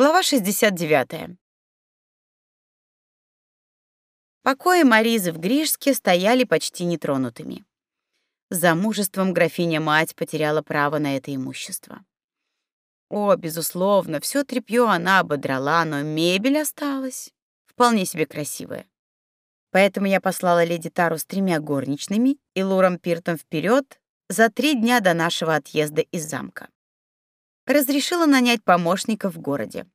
Глава 69. Покои Маризы в Гришске стояли почти нетронутыми. С замужеством графиня-мать потеряла право на это имущество. О, безусловно, все тряпье она ободрала, но мебель осталась. Вполне себе красивая. Поэтому я послала леди Тару с тремя горничными и Луром Пиртом вперед за три дня до нашего отъезда из замка разрешила нанять помощников в городе.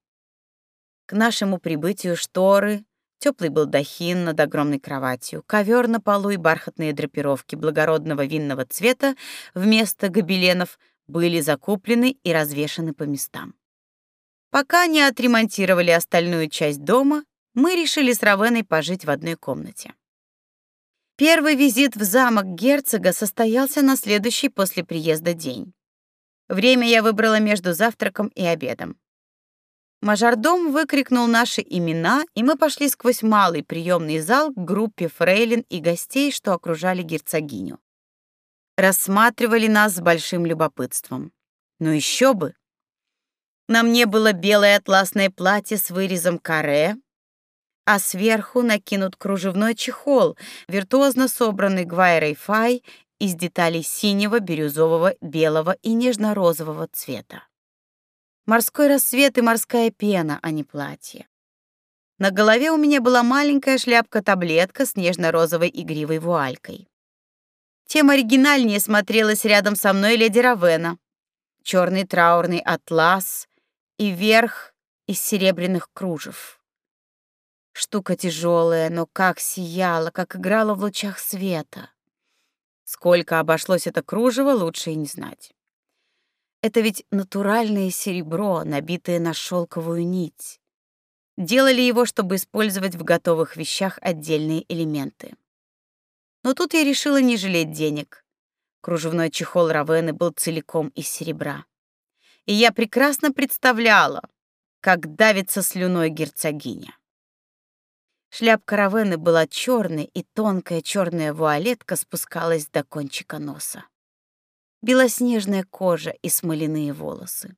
К нашему прибытию шторы, теплый балдахин над огромной кроватью, ковер на полу и бархатные драпировки благородного винного цвета вместо гобеленов были закуплены и развешаны по местам. Пока не отремонтировали остальную часть дома, мы решили с Равеной пожить в одной комнате. Первый визит в замок герцога состоялся на следующий после приезда день. Время я выбрала между завтраком и обедом. Мажордом выкрикнул наши имена, и мы пошли сквозь малый приемный зал к группе фрейлин и гостей, что окружали герцогиню. Рассматривали нас с большим любопытством. Но еще бы. На мне было белое атласное платье с вырезом каре, а сверху накинут кружевной чехол, виртуозно собранный Гвайрой Фай из деталей синего, бирюзового, белого и нежно-розового цвета. Морской рассвет и морская пена, а не платье. На голове у меня была маленькая шляпка-таблетка с нежно-розовой игривой вуалькой. Тем оригинальнее смотрелась рядом со мной леди Равена. Черный траурный атлас и верх из серебряных кружев. Штука тяжелая, но как сияла, как играла в лучах света. Сколько обошлось это кружево, лучше и не знать. Это ведь натуральное серебро, набитое на шелковую нить. Делали его, чтобы использовать в готовых вещах отдельные элементы. Но тут я решила не жалеть денег. Кружевной чехол Равены был целиком из серебра. И я прекрасно представляла, как давится слюной герцогиня. Шляпка Равены была черной, и тонкая черная вуалетка спускалась до кончика носа. Белоснежная кожа и смоляные волосы.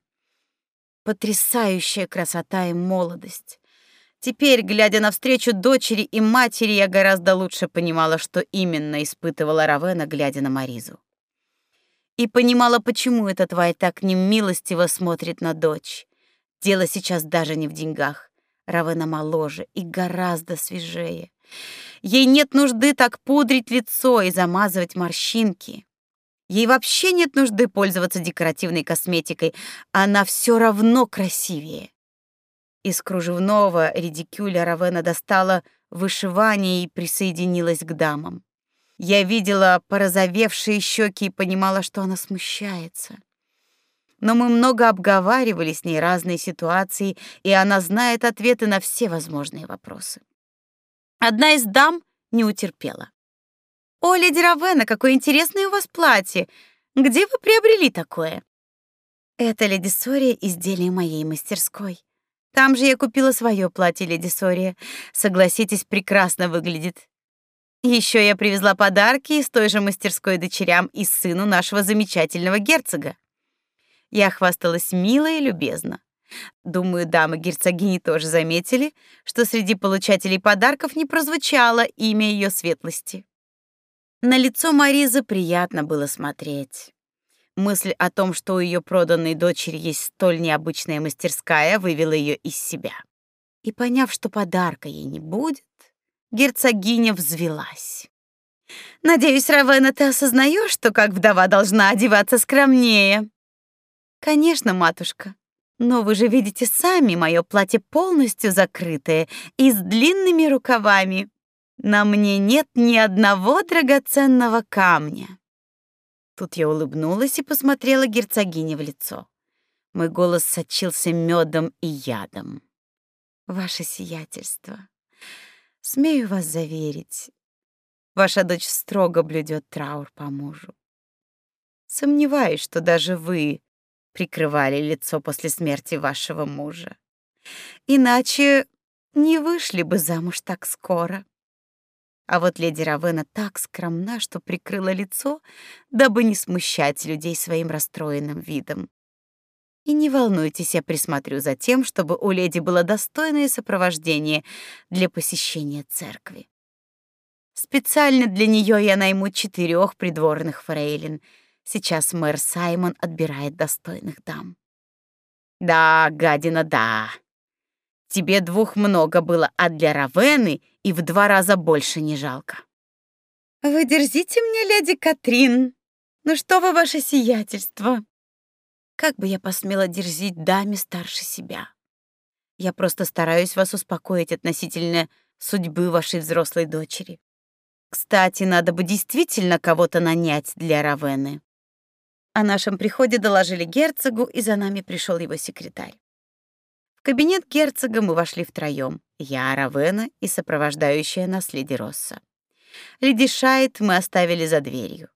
Потрясающая красота и молодость. Теперь, глядя на встречу дочери и матери, я гораздо лучше понимала, что именно испытывала Равена, глядя на Маризу. И понимала, почему эта тварь так немилостиво смотрит на дочь. Дело сейчас даже не в деньгах. Равена моложе и гораздо свежее. Ей нет нужды так пудрить лицо и замазывать морщинки. Ей вообще нет нужды пользоваться декоративной косметикой, она все равно красивее. Из кружевного редикюля Равена достала вышивание и присоединилась к дамам. Я видела порозовевшие щеки и понимала, что она смущается но мы много обговаривали с ней разные ситуации, и она знает ответы на все возможные вопросы. Одна из дам не утерпела. «О, леди Равена, какое интересное у вас платье! Где вы приобрели такое?» «Это, леди Сория, изделие моей мастерской. Там же я купила свое платье, леди Сория. Согласитесь, прекрасно выглядит. Еще я привезла подарки из той же мастерской дочерям и сыну нашего замечательного герцога. Я хвасталась мило и любезно. Думаю, дамы герцогини тоже заметили, что среди получателей подарков не прозвучало имя ее светлости. На лицо Маризы приятно было смотреть. Мысль о том, что у ее проданной дочери есть столь необычная мастерская, вывела ее из себя. И поняв, что подарка ей не будет, герцогиня взвилась. Надеюсь, Равена, ты осознаешь, что как вдова должна одеваться скромнее. Конечно, матушка. Но вы же видите сами, мое платье полностью закрытое и с длинными рукавами. На мне нет ни одного драгоценного камня. Тут я улыбнулась и посмотрела герцогине в лицо. Мой голос сочился медом и ядом. Ваше сиятельство, смею вас заверить, ваша дочь строго блюдет траур по мужу. Сомневаюсь, что даже вы прикрывали лицо после смерти вашего мужа. Иначе не вышли бы замуж так скоро. А вот леди Равена так скромна, что прикрыла лицо, дабы не смущать людей своим расстроенным видом. И не волнуйтесь, я присмотрю за тем, чтобы у леди было достойное сопровождение для посещения церкви. Специально для нее я найму четырех придворных фрейлин. Сейчас мэр Саймон отбирает достойных дам. Да, гадина, да. Тебе двух много было, а для Равены и в два раза больше не жалко. Вы дерзите мне, леди Катрин. Ну что вы, ваше сиятельство? Как бы я посмела дерзить даме старше себя? Я просто стараюсь вас успокоить относительно судьбы вашей взрослой дочери. Кстати, надо бы действительно кого-то нанять для Равены. О нашем приходе доложили герцогу, и за нами пришел его секретарь. В кабинет герцога мы вошли втроем: я, Равена и сопровождающая нас леди Росса. Леди Шайт мы оставили за дверью.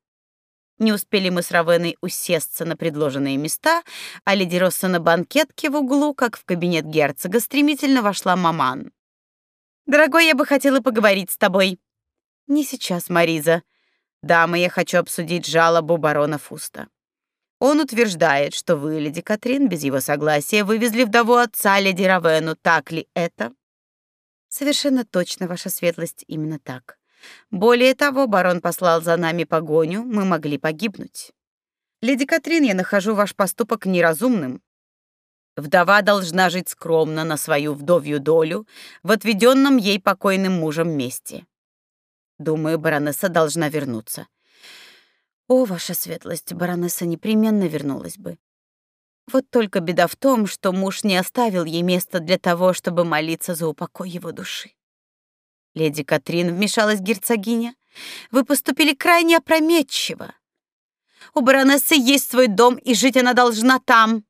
Не успели мы с Равеной усесться на предложенные места, а леди Росса на банкетке в углу, как в кабинет герцога стремительно вошла маман. «Дорогой, я бы хотела поговорить с тобой». «Не сейчас, Мариза. Дама, я хочу обсудить жалобу барона Фуста. Он утверждает, что вы, леди Катрин, без его согласия вывезли вдову отца леди Равену. Так ли это?» «Совершенно точно, ваша светлость, именно так. Более того, барон послал за нами погоню, мы могли погибнуть. Леди Катрин, я нахожу ваш поступок неразумным. Вдова должна жить скромно на свою вдовью долю в отведенном ей покойным мужем месте. Думаю, баронесса должна вернуться. О, ваша светлость, баронесса непременно вернулась бы. Вот только беда в том, что муж не оставил ей места для того, чтобы молиться за упокой его души. Леди Катрин вмешалась герцогиня. Вы поступили крайне опрометчиво. У баронессы есть свой дом, и жить она должна там.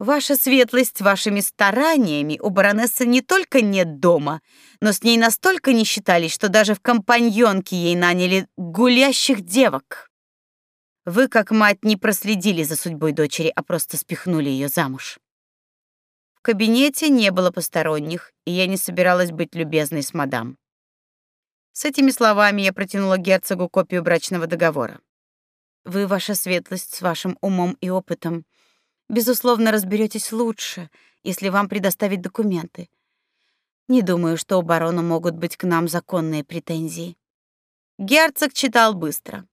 Ваша светлость, вашими стараниями у баронессы не только нет дома, но с ней настолько не считались, что даже в компаньонки ей наняли гулящих девок. Вы, как мать, не проследили за судьбой дочери, а просто спихнули ее замуж кабинете не было посторонних, и я не собиралась быть любезной с мадам. С этими словами я протянула герцогу копию брачного договора. Вы, ваша светлость, с вашим умом и опытом, безусловно, разберетесь лучше, если вам предоставить документы. Не думаю, что у барона могут быть к нам законные претензии. Герцог читал быстро.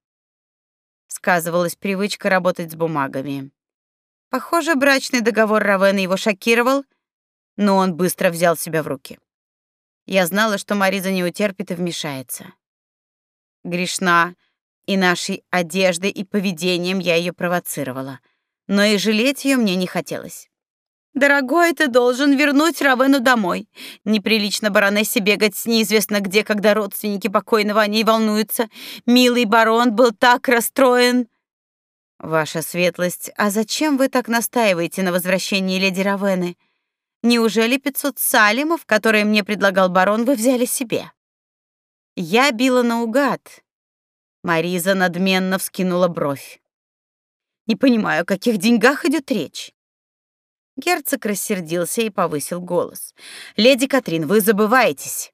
Сказывалась привычка работать с бумагами. Похоже, брачный договор Равена его шокировал, но он быстро взял себя в руки. Я знала, что Мариза не утерпит и вмешается. Грешна, и нашей одеждой и поведением я ее провоцировала, но и жалеть ее мне не хотелось. Дорогой, ты должен вернуть Равену домой. Неприлично баронессе бегать с неизвестно где, когда родственники покойного о ней волнуются. Милый барон был так расстроен. Ваша светлость, а зачем вы так настаиваете на возвращении леди Равены? Неужели 500 салимов, которые мне предлагал барон, вы взяли себе? Я била наугад. Мариза надменно вскинула бровь. Не понимаю, о каких деньгах идет речь. Герцог рассердился и повысил голос. Леди Катрин, вы забываетесь.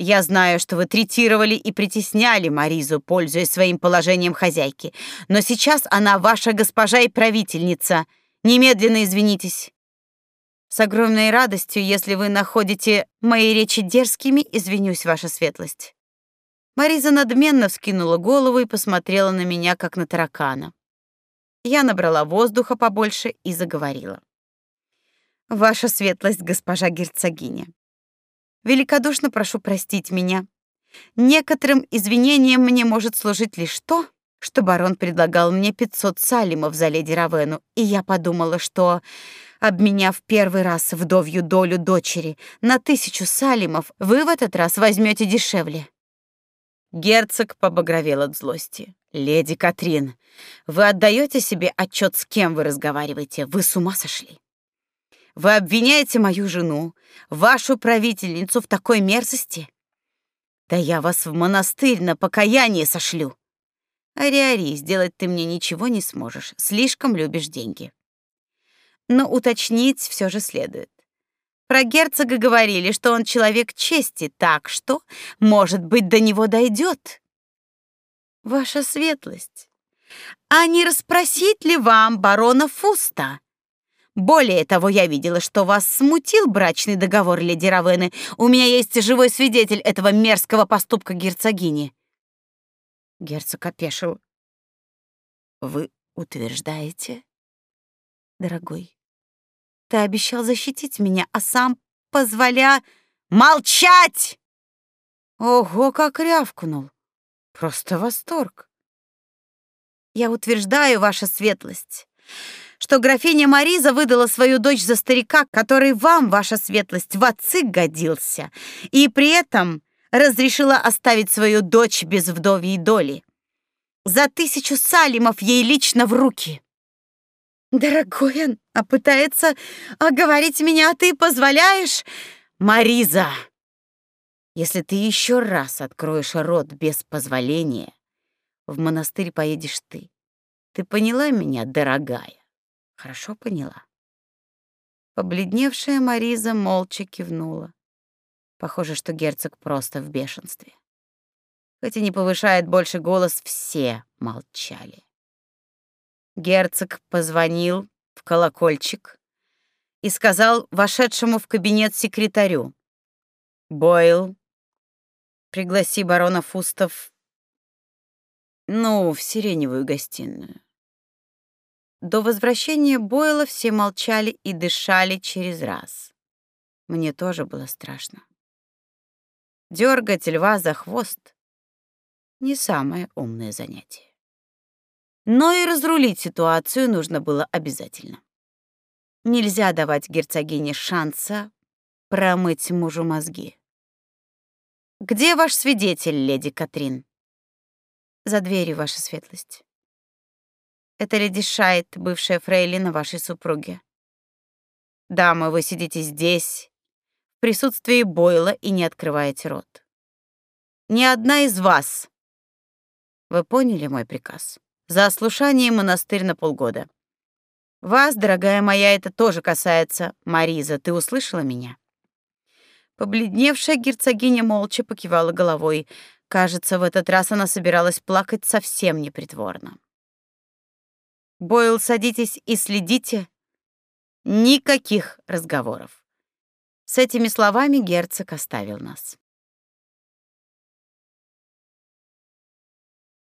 Я знаю, что вы третировали и притесняли Маризу, пользуясь своим положением хозяйки, но сейчас она ваша госпожа и правительница. Немедленно извинитесь. С огромной радостью, если вы находите мои речи дерзкими, извинюсь, ваша светлость. Мариза надменно вскинула голову и посмотрела на меня как на таракана. Я набрала воздуха побольше и заговорила. Ваша светлость, госпожа герцогиня, Великодушно прошу простить меня. Некоторым извинением мне может служить лишь то, что барон предлагал мне 500 салимов за леди Равену, и я подумала, что, обменяв первый раз вдовью долю дочери на тысячу салимов, вы в этот раз возьмете дешевле. Герцог побагровел от злости. Леди Катрин, вы отдаете себе отчет, с кем вы разговариваете? Вы с ума сошли? Вы обвиняете мою жену, вашу правительницу в такой мерзости? Да я вас в монастырь на покаяние сошлю. Ариари, сделать ты мне ничего не сможешь, слишком любишь деньги. Но уточнить все же следует. Про герцога говорили, что он человек чести, так что, может быть, до него дойдет. Ваша светлость, а не расспросить ли вам барона Фуста? Более того, я видела, что вас смутил брачный договор леди Равены. У меня есть живой свидетель этого мерзкого поступка герцогини. Герцог опешил. Вы утверждаете, дорогой, ты обещал защитить меня, а сам позволя молчать. Ого, как рявкнул. Просто восторг. Я утверждаю, ваша светлость, что графиня Мариза выдала свою дочь за старика, который вам, ваша светлость, в отцы годился, и при этом разрешила оставить свою дочь без вдовьей доли. За тысячу салимов ей лично в руки. Дорогой он, а пытается оговорить меня, а ты позволяешь? Мариза, если ты еще раз откроешь рот без позволения, в монастырь поедешь ты. Ты поняла меня, дорогая? Хорошо поняла. Побледневшая Мариза молча кивнула. Похоже, что герцог просто в бешенстве. Хоть не повышает больше голос, все молчали. Герцог позвонил в колокольчик и сказал вошедшему в кабинет секретарю: "Бойл, пригласи барона Фустов, ну, в сиреневую гостиную". До возвращения Бойла все молчали и дышали через раз. Мне тоже было страшно. Дергать льва за хвост — не самое умное занятие. Но и разрулить ситуацию нужно было обязательно. Нельзя давать герцогине шанса промыть мужу мозги. «Где ваш свидетель, леди Катрин?» «За дверью, ваша светлость». «Это леди Шайт, бывшая фрейлина вашей супруги». «Дама, вы сидите здесь, в присутствии Бойла и не открываете рот. Ни одна из вас. Вы поняли мой приказ? За ослушание монастырь на полгода. Вас, дорогая моя, это тоже касается. Мариза, ты услышала меня? Побледневшая герцогиня молча покивала головой. Кажется, в этот раз она собиралась плакать совсем непритворно. Бойл, садитесь и следите. Никаких разговоров. С этими словами герцог оставил нас.